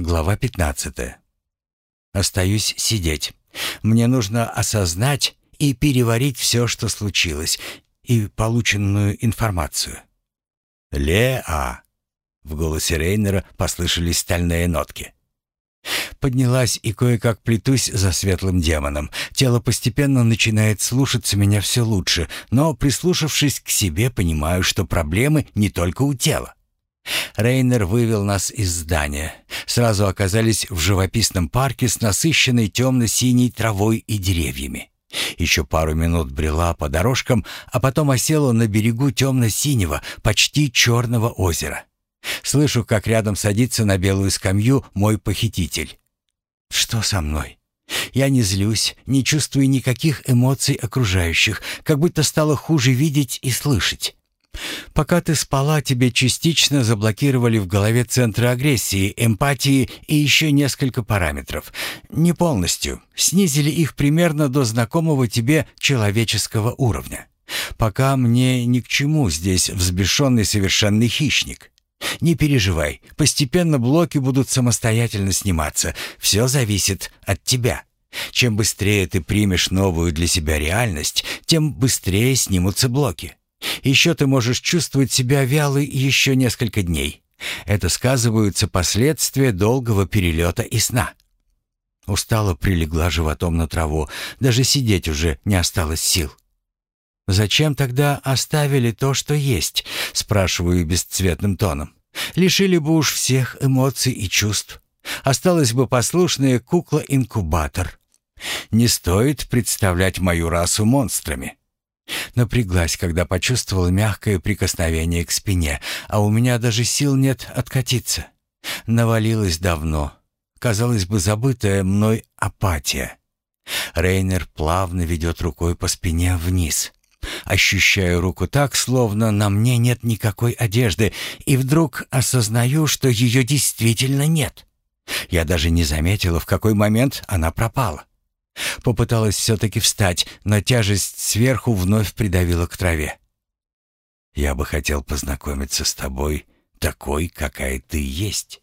Глава 15. Остаюсь сидеть. Мне нужно осознать и переварить все, что случилось, и полученную информацию. «Леа!» — в голосе Рейнера послышались стальные нотки. Поднялась и кое-как плетусь за светлым демоном. Тело постепенно начинает слушаться меня все лучше, но, прислушавшись к себе, понимаю, что проблемы не только у тела. Рейнер вывел нас из здания. Сразу оказались в живописном парке с насыщенной темно-синей травой и деревьями. Еще пару минут брела по дорожкам, а потом осела на берегу темно-синего, почти черного озера. Слышу, как рядом садится на белую скамью мой похититель. Что со мной? Я не злюсь, не чувствую никаких эмоций окружающих, как будто стало хуже видеть и слышать. Пока ты спала, тебе частично заблокировали в голове центры агрессии, эмпатии и еще несколько параметров. Не полностью. Снизили их примерно до знакомого тебе человеческого уровня. Пока мне ни к чему здесь взбешенный совершенный хищник. Не переживай, постепенно блоки будут самостоятельно сниматься. Все зависит от тебя. Чем быстрее ты примешь новую для себя реальность, тем быстрее снимутся блоки. Еще ты можешь чувствовать себя вялой еще несколько дней. Это сказываются последствия долгого перелета и сна. Устало прилегла животом на траву, даже сидеть уже не осталось сил. «Зачем тогда оставили то, что есть?» — спрашиваю бесцветным тоном. «Лишили бы уж всех эмоций и чувств. Осталась бы послушная кукла-инкубатор. Не стоит представлять мою расу монстрами». Напряглась, когда почувствовала мягкое прикосновение к спине, а у меня даже сил нет откатиться. Навалилась давно. Казалось бы, забытая мной апатия. Рейнер плавно ведет рукой по спине вниз. Ощущаю руку так, словно на мне нет никакой одежды, и вдруг осознаю, что ее действительно нет. Я даже не заметила, в какой момент она пропала. Попыталась все-таки встать, но тяжесть сверху вновь придавила к траве. «Я бы хотел познакомиться с тобой такой, какая ты есть.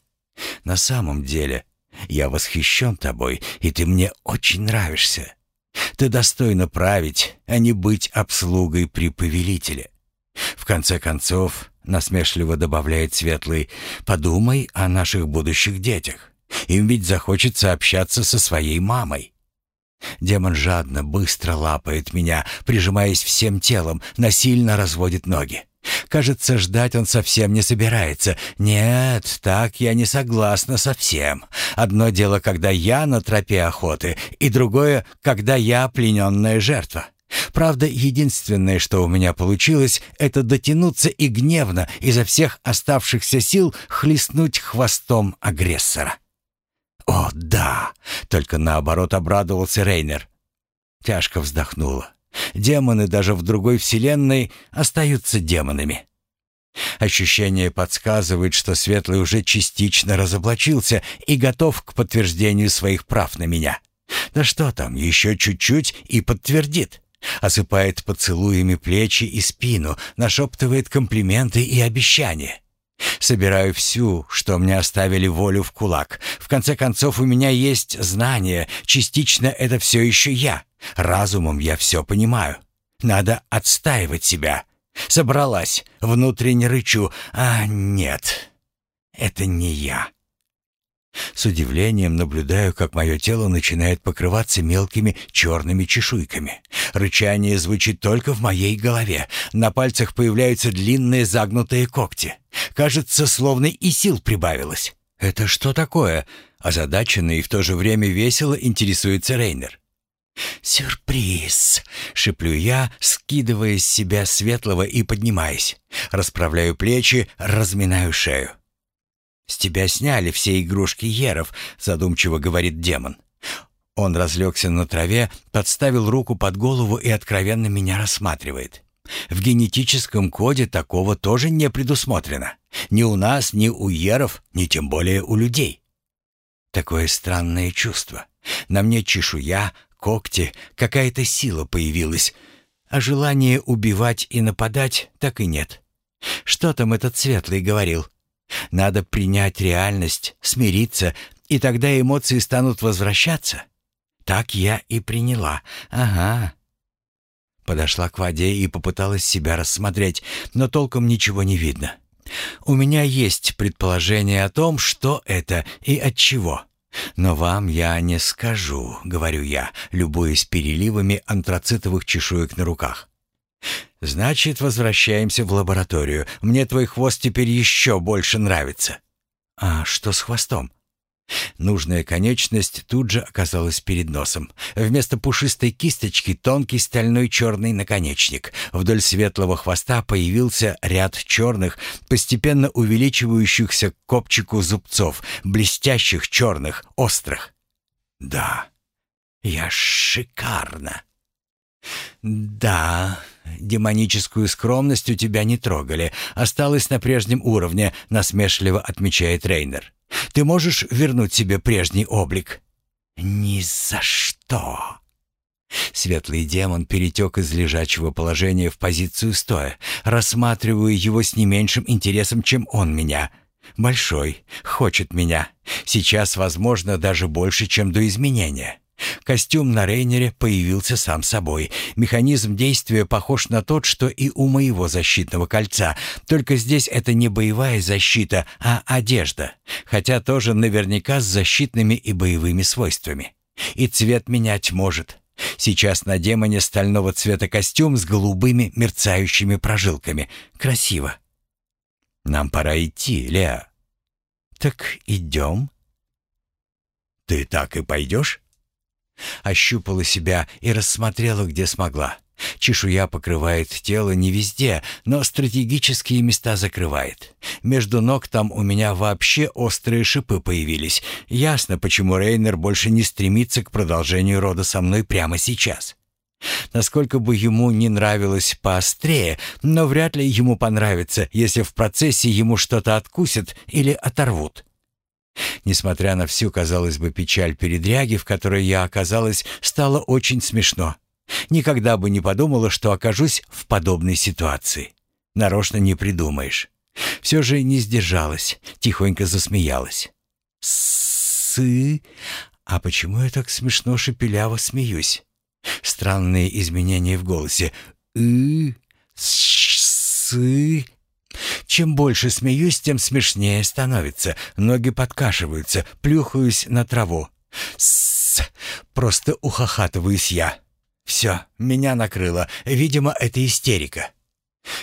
На самом деле, я восхищен тобой, и ты мне очень нравишься. Ты достойна править, а не быть обслугой при повелителе. В конце концов, насмешливо добавляет Светлый, подумай о наших будущих детях. Им ведь захочется общаться со своей мамой. Демон жадно, быстро лапает меня, прижимаясь всем телом, насильно разводит ноги. Кажется, ждать он совсем не собирается. Нет, так я не согласна совсем. Одно дело, когда я на тропе охоты, и другое, когда я плененная жертва. Правда, единственное, что у меня получилось, это дотянуться и гневно изо всех оставшихся сил хлестнуть хвостом агрессора. «О, да!» — только наоборот обрадовался Рейнер. Тяжко вздохнула. Демоны даже в другой вселенной остаются демонами. Ощущение подсказывает, что Светлый уже частично разоблачился и готов к подтверждению своих прав на меня. Да что там, еще чуть-чуть и подтвердит. Осыпает поцелуями плечи и спину, нашептывает комплименты и обещания. Собираю всю, что мне оставили волю в кулак. В конце концов, у меня есть знания. Частично это все еще я. Разумом я все понимаю. Надо отстаивать себя. Собралась, внутренне рычу. А нет, это не я. С удивлением наблюдаю, как мое тело начинает покрываться мелкими черными чешуйками. Рычание звучит только в моей голове. На пальцах появляются длинные загнутые когти. Кажется, словно и сил прибавилось. «Это что такое?» Озадаченно и в то же время весело интересуется Рейнер. «Сюрприз!» — шеплю я, скидывая с себя светлого и поднимаясь. Расправляю плечи, разминаю шею. «С тебя сняли все игрушки Еров», — задумчиво говорит демон. Он разлегся на траве, подставил руку под голову и откровенно меня рассматривает. В генетическом коде такого тоже не предусмотрено. Ни у нас, ни у Еров, ни тем более у людей. Такое странное чувство. На мне чешуя, когти, какая-то сила появилась, а желания убивать и нападать так и нет. Что там этот светлый говорил? Надо принять реальность, смириться, и тогда эмоции станут возвращаться. Так я и приняла. Ага. Подошла к воде и попыталась себя рассмотреть, но толком ничего не видно. У меня есть предположение о том, что это и от чего. Но вам я не скажу, говорю я, любуясь переливами антрацитовых чешуек на руках. Значит, возвращаемся в лабораторию. Мне твой хвост теперь еще больше нравится. А что с хвостом? Нужная конечность тут же оказалась перед носом. Вместо пушистой кисточки тонкий стальной черный наконечник. Вдоль светлого хвоста появился ряд черных, постепенно увеличивающихся к копчику зубцов, блестящих, черных, острых. Да, я шикарно. Да, демоническую скромность у тебя не трогали, осталась на прежнем уровне, насмешливо отмечает Рейнер. Ты можешь вернуть себе прежний облик?» «Ни за что!» Светлый демон перетек из лежачего положения в позицию стоя. Рассматриваю его с не меньшим интересом, чем он меня. Большой, хочет меня. Сейчас, возможно, даже больше, чем до изменения. Костюм на Рейнере появился сам собой. Механизм действия похож на тот, что и у моего защитного кольца. Только здесь это не боевая защита, а одежда. Хотя тоже наверняка с защитными и боевыми свойствами. И цвет менять может. Сейчас на демоне стального цвета костюм с голубыми мерцающими прожилками. Красиво. Нам пора идти, Леа. Так идем. Ты так и пойдешь? Ощупала себя и рассмотрела, где смогла. Чешуя покрывает тело не везде, но стратегические места закрывает. Между ног там у меня вообще острые шипы появились. Ясно, почему Рейнер больше не стремится к продолжению рода со мной прямо сейчас. Насколько бы ему не нравилось поострее, но вряд ли ему понравится, если в процессе ему что-то откусят или оторвут. Несмотря на всю, казалось бы, печаль передряги, в которой я оказалась, стало очень смешно. Никогда бы не подумала, что окажусь в подобной ситуации. Нарочно не придумаешь. Все же не сдержалась, тихонько засмеялась. «Сы? А почему я так смешно шепеляво смеюсь?» Странные изменения в голосе. «ы, сы, чем больше смеюсь, тем смешнее становится. Ноги подкашиваются, плюхаюсь на траву. С, просто ухахатываюсь я. Все, меня накрыло. Видимо, это истерика.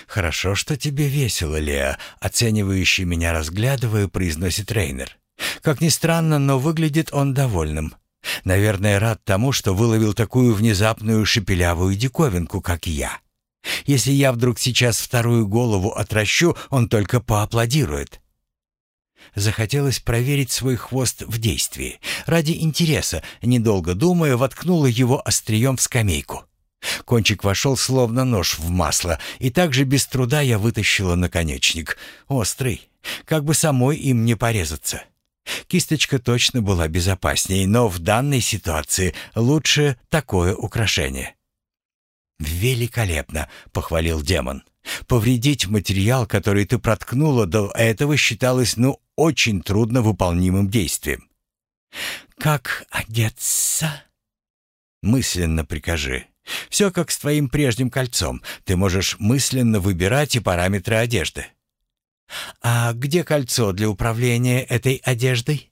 Хорошо, что тебе весело, Леа, оценивающий меня разглядывая, произносит Рейнер. Как ни странно, но выглядит он довольным. Наверное, рад тому, что выловил такую внезапную шепелявую диковинку, как я. Если я вдруг сейчас вторую голову отращу, он только поаплодирует. Захотелось проверить свой хвост в действии. Ради интереса, недолго думая, воткнула его острием в скамейку. Кончик вошел словно нож в масло, и также без труда я вытащила наконечник. Острый, как бы самой им не порезаться. Кисточка точно была безопаснее, но в данной ситуации лучше такое украшение. «Великолепно!» — похвалил демон. «Повредить материал, который ты проткнула до этого, считалось, ну, очень трудно выполнимым действием». «Как одеться?» «Мысленно прикажи. Все как с твоим прежним кольцом. Ты можешь мысленно выбирать и параметры одежды». «А где кольцо для управления этой одеждой?»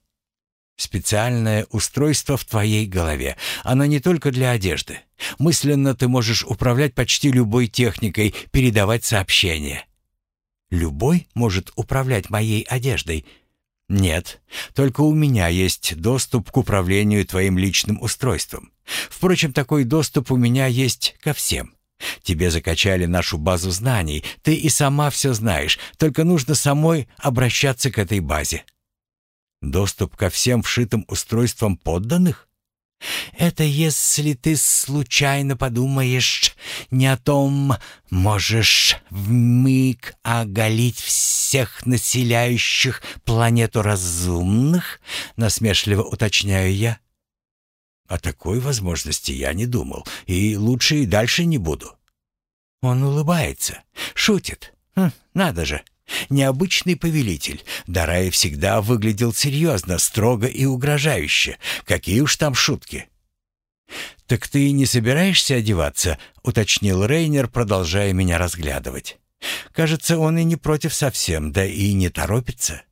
Специальное устройство в твоей голове. Оно не только для одежды. Мысленно ты можешь управлять почти любой техникой, передавать сообщения. Любой может управлять моей одеждой. Нет, только у меня есть доступ к управлению твоим личным устройством. Впрочем, такой доступ у меня есть ко всем. Тебе закачали нашу базу знаний, ты и сама все знаешь, только нужно самой обращаться к этой базе. Доступ ко всем вшитым устройствам подданных? Это если ты случайно подумаешь не о том, можешь вмиг оголить всех населяющих планету разумных, насмешливо уточняю я. О такой возможности я не думал, и лучше и дальше не буду. Он улыбается, шутит. Хм, надо же. Необычный повелитель. Дарай всегда выглядел серьезно, строго и угрожающе. Какие уж там шутки. «Так ты не собираешься одеваться?» — уточнил Рейнер, продолжая меня разглядывать. «Кажется, он и не против совсем, да и не торопится».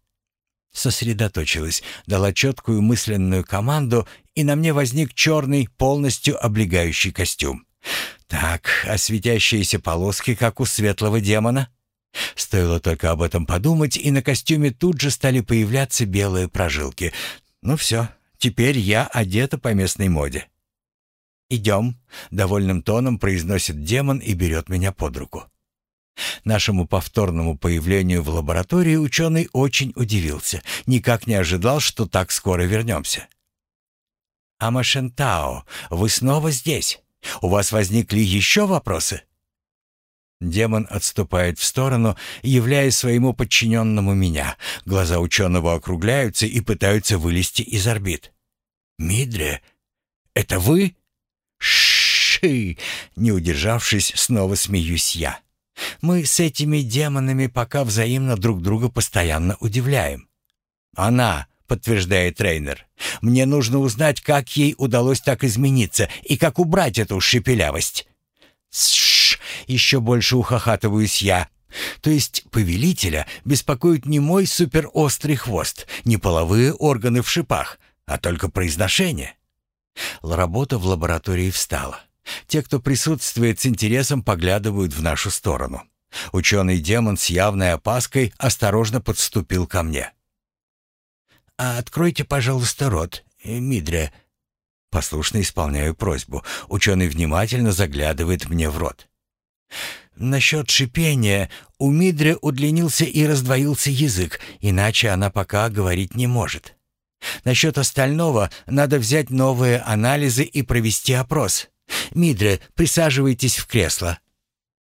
Сосредоточилась, дала четкую мысленную команду, и на мне возник черный, полностью облегающий костюм. Так, а светящиеся полоски, как у светлого демона? Стоило только об этом подумать, и на костюме тут же стали появляться белые прожилки. Ну все, теперь я одета по местной моде. «Идем», — довольным тоном произносит демон и берет меня под руку. Нашему повторному появлению в лаборатории ученый очень удивился. Никак не ожидал, что так скоро вернемся. «Амашентао, вы снова здесь? У вас возникли еще вопросы?» Демон отступает в сторону, являя своему подчиненному меня. Глаза ученого округляются и пытаются вылезти из орбит. «Мидре, это вы?» «Ши!» Не удержавшись, снова смеюсь я. «Мы с этими демонами пока взаимно друг друга постоянно удивляем». «Она!» — подтверждает трейнер. «Мне нужно узнать, как ей удалось так измениться и как убрать эту шепелявость». «Сш!» — еще больше ухахатываюсь я. То есть повелителя беспокоит не мой суперострый хвост, не половые органы в шипах, а только произношение. Работа в лаборатории встала. Те, кто присутствует с интересом, поглядывают в нашу сторону. Ученый-демон с явной опаской осторожно подступил ко мне. «А откройте, пожалуйста, рот, э, Мидре». Послушно исполняю просьбу. Ученый внимательно заглядывает мне в рот. Насчет шипения у Мидре удлинился и раздвоился язык, иначе она пока говорить не может. Насчет остального надо взять новые анализы и провести опрос. Мидре, присаживайтесь в кресло.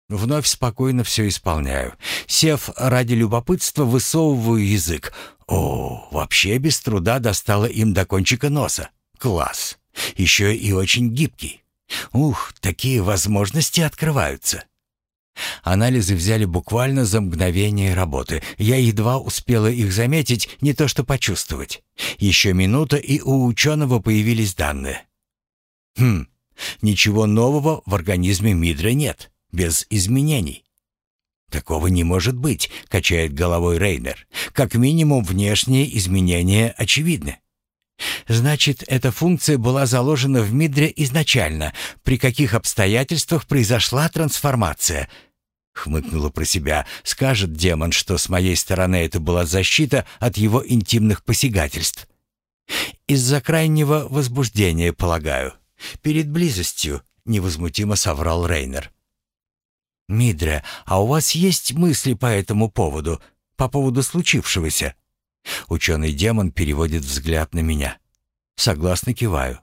Вновь спокойно все исполняю. Сев ради любопытства, высовываю язык. О, вообще без труда достала им до кончика носа. Класс. Еще и очень гибкий. Ух, такие возможности открываются. Анализы взяли буквально за мгновение работы. Я едва успела их заметить, не то что почувствовать. Еще минута, и у ученого появились данные. Хм, ничего нового в организме Мидра нет, без изменений. «Такого не может быть», — качает головой Рейнер. «Как минимум внешние изменения очевидны». Значит, эта функция была заложена в Мидре изначально. При каких обстоятельствах произошла трансформация? Хмыкнула про себя. Скажет демон, что с моей стороны это была защита от его интимных посягательств. Из-за крайнего возбуждения, полагаю. Перед близостью, невозмутимо соврал Рейнер. Мидре, а у вас есть мысли по этому поводу, по поводу случившегося? Ученый демон переводит взгляд на меня. Согласно киваю.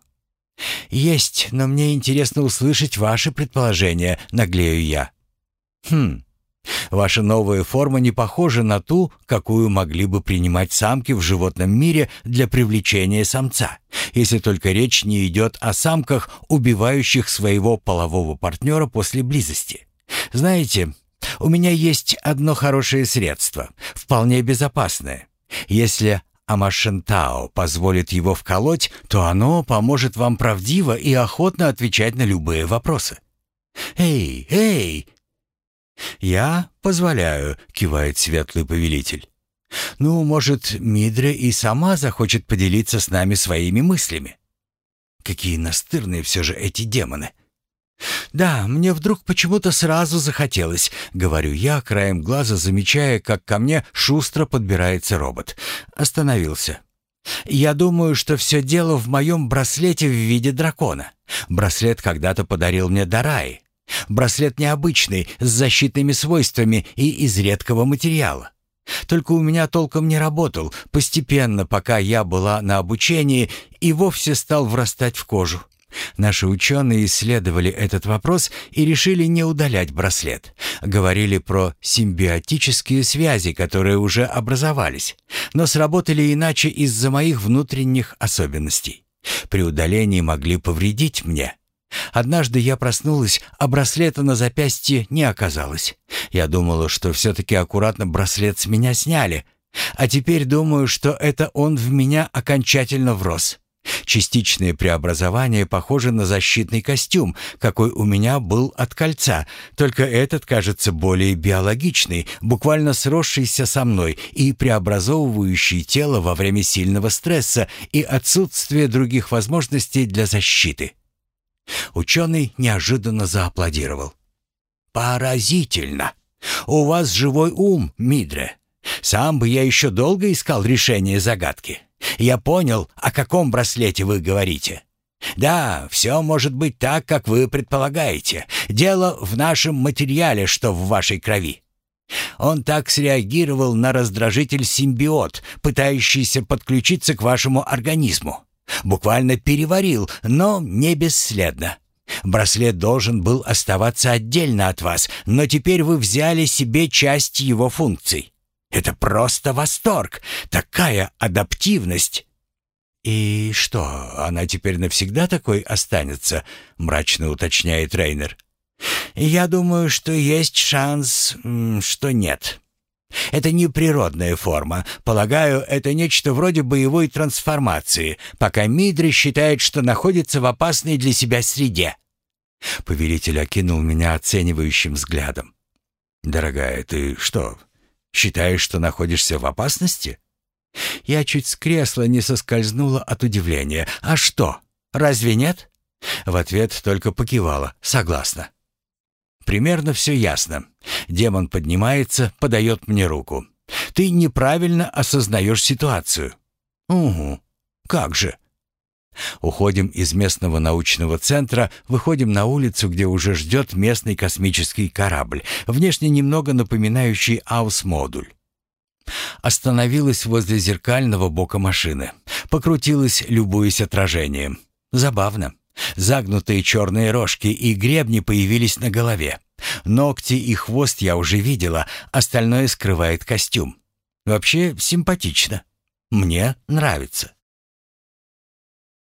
«Есть, но мне интересно услышать ваши предположения», — наглею я. «Хм, ваша новая форма не похожа на ту, какую могли бы принимать самки в животном мире для привлечения самца, если только речь не идет о самках, убивающих своего полового партнера после близости. Знаете, у меня есть одно хорошее средство, вполне безопасное. Если Амашентао позволит его вколоть, то оно поможет вам правдиво и охотно отвечать на любые вопросы. «Эй, эй!» «Я позволяю», — кивает светлый повелитель. «Ну, может, Мидре и сама захочет поделиться с нами своими мыслями?» Какие настырные все же эти демоны. «Да, мне вдруг почему-то сразу захотелось», — говорю я, краем глаза замечая, как ко мне шустро подбирается робот. Остановился. «Я думаю, что все дело в моем браслете в виде дракона. Браслет когда-то подарил мне Дарай. Браслет необычный, с защитными свойствами и из редкого материала. Только у меня толком не работал, постепенно, пока я была на обучении, и вовсе стал врастать в кожу. Наши ученые исследовали этот вопрос и решили не удалять браслет. Говорили про симбиотические связи, которые уже образовались, но сработали иначе из-за моих внутренних особенностей. При удалении могли повредить мне. Однажды я проснулась, а браслета на запястье не оказалось. Я думала, что все-таки аккуратно браслет с меня сняли, а теперь думаю, что это он в меня окончательно врос. Частичное преобразование похоже на защитный костюм, какой у меня был от кольца, только этот кажется более биологичный, буквально сросшийся со мной и преобразовывающий тело во время сильного стресса и отсутствия других возможностей для защиты. Ученый неожиданно зааплодировал. «Поразительно! У вас живой ум, Мидре. Сам бы я еще долго искал решение загадки. Я понял, о каком браслете вы говорите. Да, все может быть так, как вы предполагаете. Дело в нашем материале, что в вашей крови. Он так среагировал на раздражитель симбиот, пытающийся подключиться к вашему организму. Буквально переварил, но не бесследно. Браслет должен был оставаться отдельно от вас, но теперь вы взяли себе часть его функций. Это просто восторг, такая адаптивность. И что, она теперь навсегда такой останется, мрачно уточняет Рейнер. Я думаю, что есть шанс, что нет. Это не природная форма. Полагаю, это нечто вроде боевой трансформации, пока Мидри считает, что находится в опасной для себя среде. Повелитель окинул меня оценивающим взглядом. «Дорогая, ты что, считаешь, что находишься в опасности?» Я чуть с кресла не соскользнула от удивления. «А что, разве нет?» В ответ только покивала. «Согласна». Примерно все ясно. Демон поднимается, подает мне руку. Ты неправильно осознаешь ситуацию. Угу. Как же? Уходим из местного научного центра, выходим на улицу, где уже ждет местный космический корабль, внешне немного напоминающий Аус-модуль. Остановилась возле зеркального бока машины. Покрутилась, любуясь отражением. Забавно. Загнутые черные рожки и гребни появились на голове. Ногти и хвост я уже видела, остальное скрывает костюм. Вообще симпатично. Мне нравится.